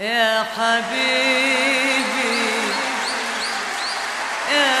يا حبيبي يا